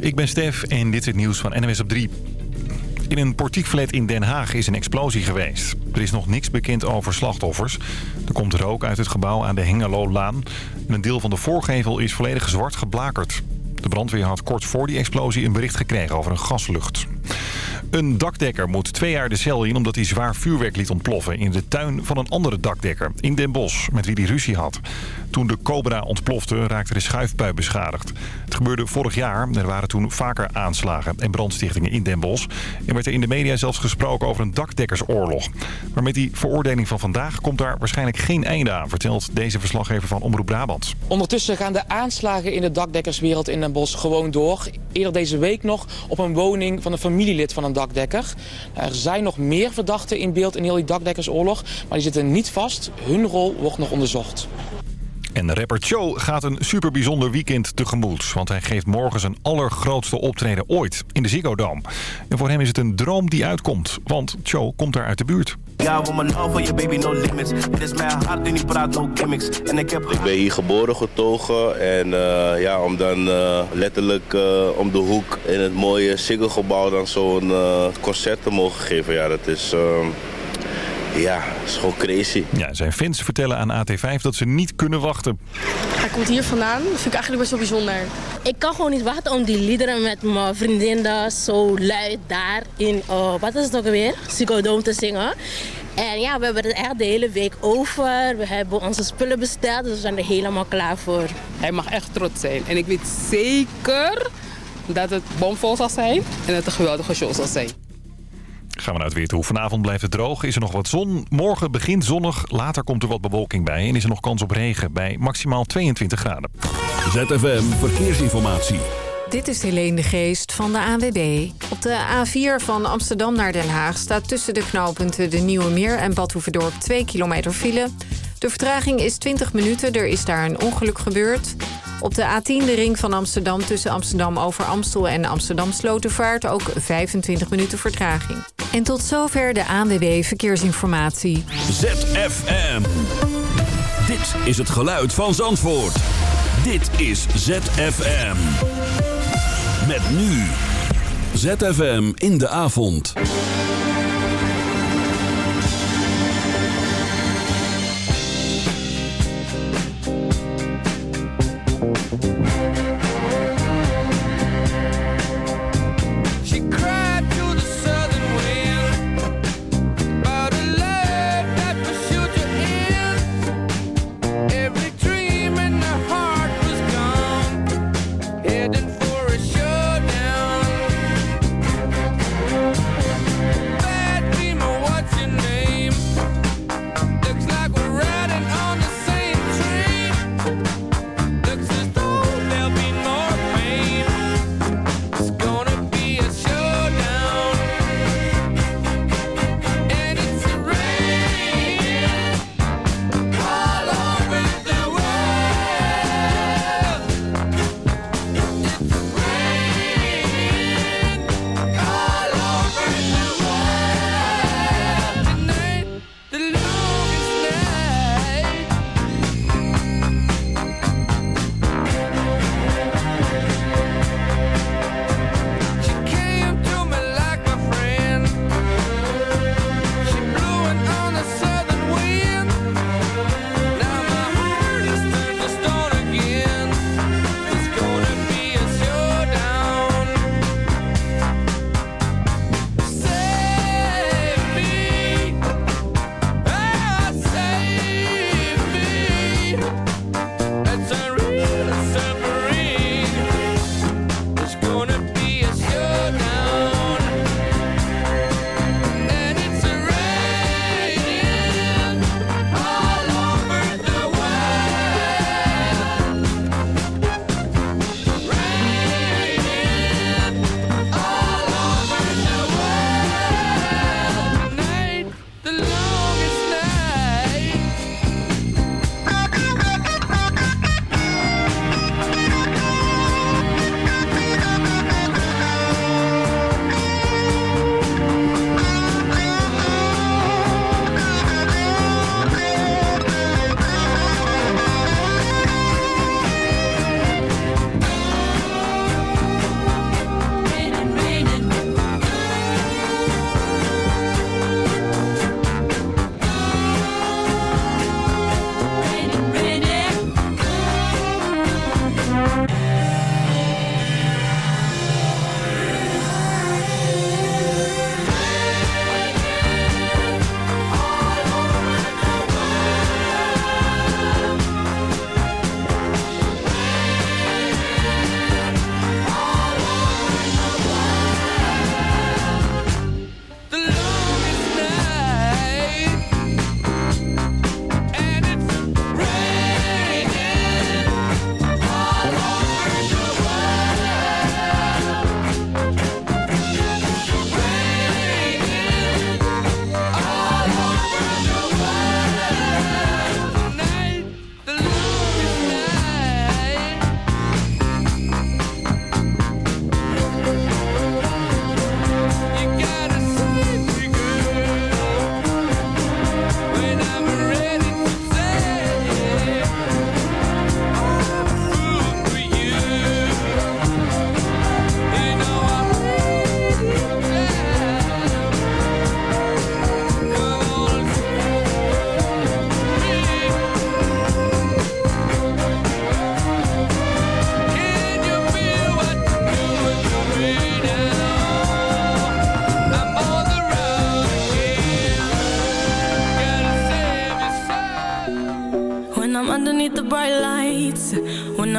Ik ben Stef en dit is het nieuws van NWS op 3. In een portiekflat in Den Haag is een explosie geweest. Er is nog niks bekend over slachtoffers. Er komt rook uit het gebouw aan de Hengelo-laan. een deel van de voorgevel is volledig zwart geblakerd. De brandweer had kort voor die explosie een bericht gekregen over een gaslucht. Een dakdekker moet twee jaar de cel in omdat hij zwaar vuurwerk liet ontploffen... in de tuin van een andere dakdekker in Den Bosch, met wie hij ruzie had. Toen de Cobra ontplofte, raakte de schuifpui beschadigd. Het gebeurde vorig jaar. Er waren toen vaker aanslagen en brandstichtingen in Den Bosch. En werd er in de media zelfs gesproken over een dakdekkersoorlog. Maar met die veroordeling van vandaag komt daar waarschijnlijk geen einde aan... vertelt deze verslaggever van Omroep Brabant. Ondertussen gaan de aanslagen in de dakdekkerswereld in Den Bosch gewoon door. Eerder deze week nog op een woning van een familielid van dakdekker. Er zijn nog meer verdachten in beeld in heel die dakdekkersoorlog, maar die zitten niet vast. Hun rol wordt nog onderzocht. En rapper Cho gaat een super bijzonder weekend tegemoet. Want hij geeft morgen zijn allergrootste optreden ooit in de Ziggo Dome. En voor hem is het een droom die uitkomt. Want Cho komt daar uit de buurt. Ja, je baby no limits. Het is mijn hart en die praat no gimmicks. En ik, heb... ik ben hier geboren, getogen. En uh, ja, om dan uh, letterlijk uh, om de hoek in het mooie Ziggo gebouw dan zo'n concert te mogen geven. Ja, dat is... Ja, dat is gewoon crazy. Ja, zijn fans vertellen aan AT5 dat ze niet kunnen wachten. Hij komt hier vandaan. Dat vind ik eigenlijk best wel bijzonder. Ik kan gewoon niet wachten om die liederen met mijn vriendinnen zo luid daar in, uh, wat is het ook alweer? Psychodome te zingen. En ja, we hebben het echt de hele week over. We hebben onze spullen besteld, dus we zijn er helemaal klaar voor. Hij mag echt trots zijn. En ik weet zeker dat het bomvol zal zijn en dat het een geweldige show zal zijn. Gaan we naar het weer toe. Vanavond blijft het droog. Is er nog wat zon. Morgen begint zonnig. Later komt er wat bewolking bij. En is er nog kans op regen bij maximaal 22 graden. ZFM Verkeersinformatie. Dit is Helene de Geest van de ANWB. Op de A4 van Amsterdam naar Den Haag staat tussen de knooppunten de Nieuwe Meer en Badhoevedorp 2 kilometer file. De vertraging is 20 minuten. Er is daar een ongeluk gebeurd. Op de A10 de ring van Amsterdam tussen Amsterdam over Amstel en Amsterdam Slotervaart ook 25 minuten vertraging. En tot zover de ANWB Verkeersinformatie. ZFM. Dit is het geluid van Zandvoort. Dit is ZFM. Met nu. ZFM in de avond.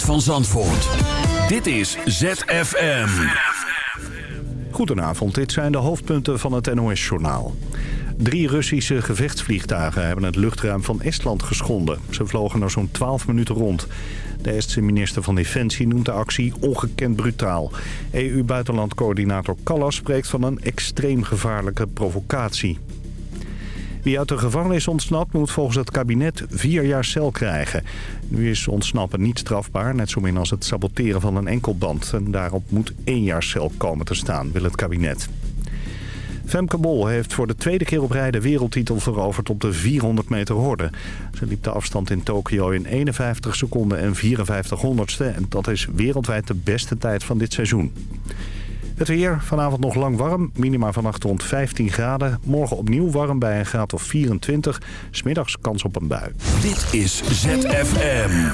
van Zandvoort. Dit is ZFM. Goedenavond, dit zijn de hoofdpunten van het NOS-journaal. Drie Russische gevechtsvliegtuigen hebben het luchtruim van Estland geschonden. Ze vlogen er zo'n 12 minuten rond. De Estse minister van Defensie noemt de actie ongekend brutaal. EU-buitenlandcoördinator Callas spreekt van een extreem gevaarlijke provocatie. Wie uit de gevangenis ontsnapt moet volgens het kabinet vier jaar cel krijgen. Nu is ontsnappen niet strafbaar, net zo min als het saboteren van een enkelband. En daarop moet één jaar cel komen te staan, wil het kabinet. Femke Bol heeft voor de tweede keer op rij de wereldtitel veroverd op de 400 meter horde. Ze liep de afstand in Tokio in 51 seconden en 54 honderdste. En dat is wereldwijd de beste tijd van dit seizoen. Het weer vanavond nog lang warm. Minima vannacht rond 15 graden. Morgen opnieuw warm bij een graad of 24. Smiddags kans op een bui. Dit is ZFM.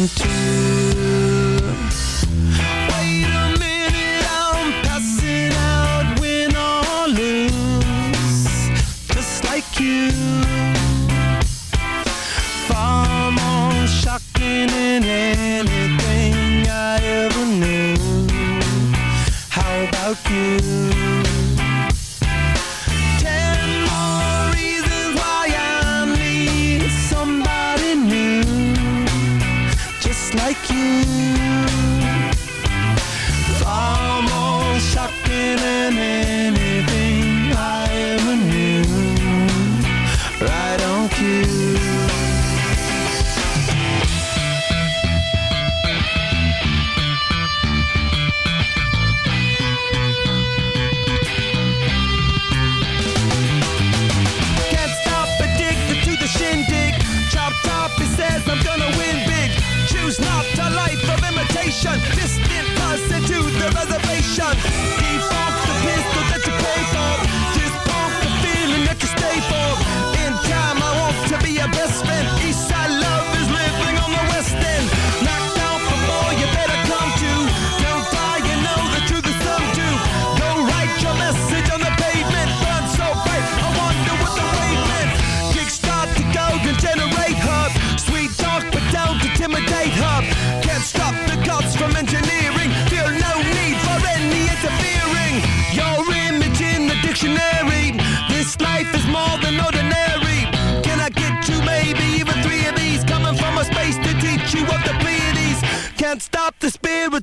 come to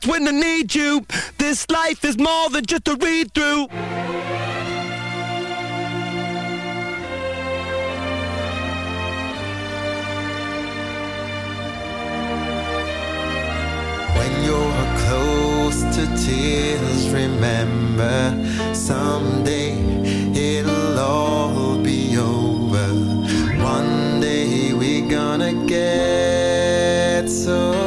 when I need you. This life is more than just a read through. When you're close to tears, remember someday it'll all be over. One day we're gonna get so.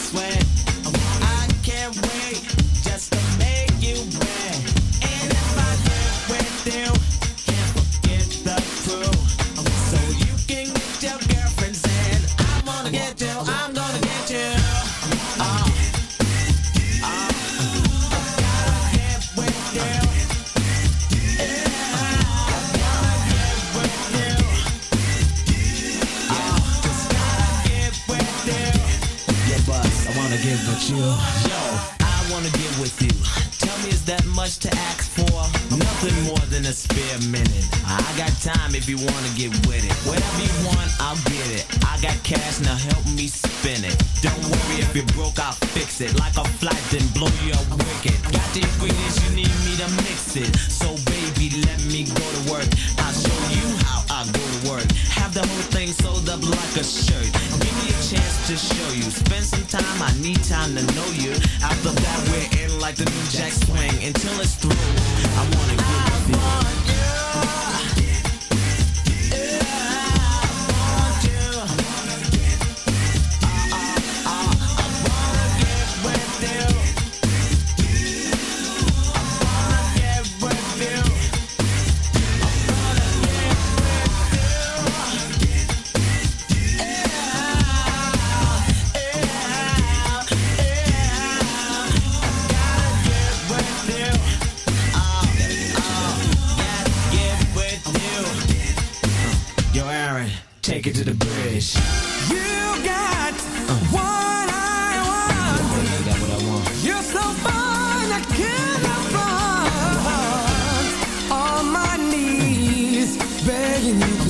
swear. you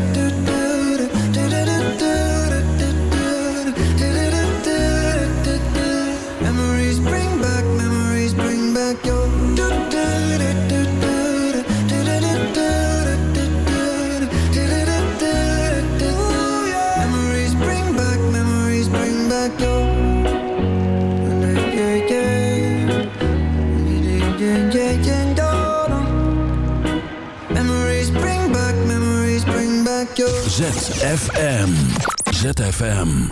ZFM. ZFM.